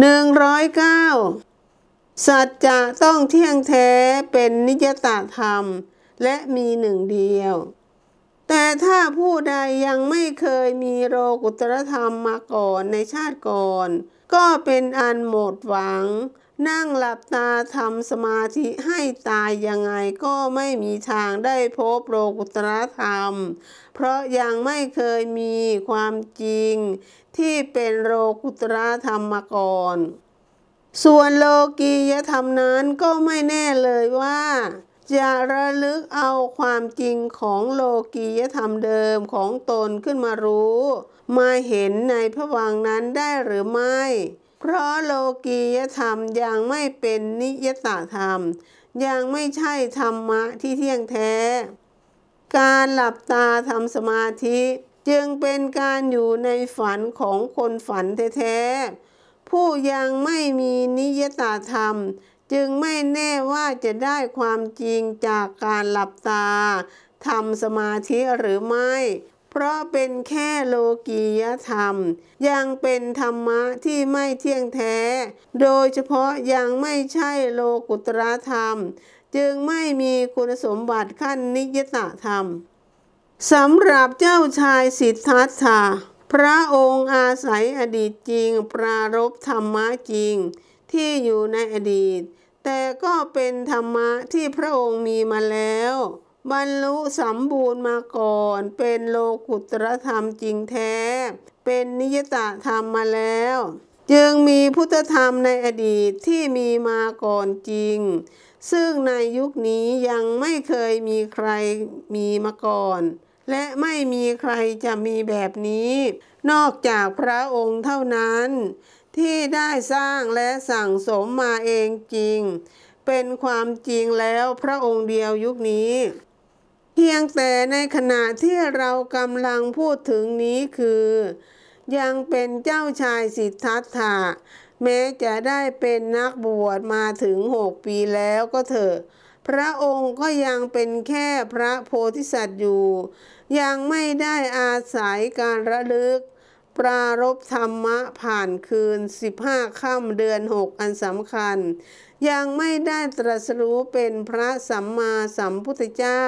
หนึ่งร้อยเก้าสัจจะต้องเที่ยงแท้เป็นนิยตธรรม และมีหนึ่งเดียว แต่ถ้าผู้ใดยังไม่เคยมีโรกุตรธรรมมาก่อนในชาติก่อน ก็เป็นอันหมดหวัง นั่งหลับตาทำสมาธิให้ตายยังไงก็ไม่มีทางได้พบโลกุตรธรรม เพราะยังไม่เคยมีความจริง ที่เป็นโลกุตรธรรมมาก่อน ส่วนโลกียธรรมนั้นก็ไม่แน่เลยว่าจะระลึกเอาความจริงของโลกียธรรมเดิมของตนขึ้นมารู้ มาเห็นในพระวังนั้นได้หรือไม่ เพราะโลกียธรรมยังไม่เป็นนิยตธรรม ยังไม่ใช่ธรรมะที่เที่ยงแท้ การหลับตาทำสมาธิจึงเป็นการอยู่ในฝันของคนฝันแท้ๆ ผู้ยังไม่มีนิยตธรรม จึงไม่แน่ว่าจะได้ความจริงจากการหลับตาทำสมาธิหรือไม่ เพราะเป็นแค่โลกียธรรม ยังเป็นธรรมะที่ไม่เที่ยงแท้ โดยเฉพาะยังไม่ใช่โลกุตรธรรม จึงไม่มีคุณสมบัติขั้นนิยตธรรมสำหรับเจ้าชายสิทธัตถะพระองค์อาศัยอดีตจริง ปรารบธรรมะจริง ที่อยู่ในอดีต แต่ก็เป็นธรรมะที่พระองค์มีมาแล้ว บรรลุสมบูรณ์มาก่อน เป็นโลกุตรธรรมจริงแท้ เป็นนิยตธรรมมาแล้ว จึงมีพุทธธรรมในอดีตที่มีมาก่อนจริง ซึ่งในยุคนี้ยังไม่เคยมีใครมีมาก่อน และไม่มีใครจะมีแบบนี้ นอกจากพระองค์เท่านั้น ที่ได้สร้างและสั่งสมมาเองจริงเป็นความจริงแล้วพระองค์เดียวยุคนี้ พียงแต่ในขณะที่เรากำลังพูดถึงนี้คือ ยังเป็นเจ้าชายสิทธัตถะแม้จะได้เป็นนักบวชมาถึงหกปีแล้วก็เถอะ พระองค์ก็ยังเป็นแค่พระโพธิสัตว์อยู่ ยังไม่ได้อาศัยการระลึก ปรารบธรรมะผ่านคืน 15ค่ำเดือน 6 อันสำคัญ ยังไม่ได้ตรัสรู้เป็นพระสัมมาสัมพุทธเจ้า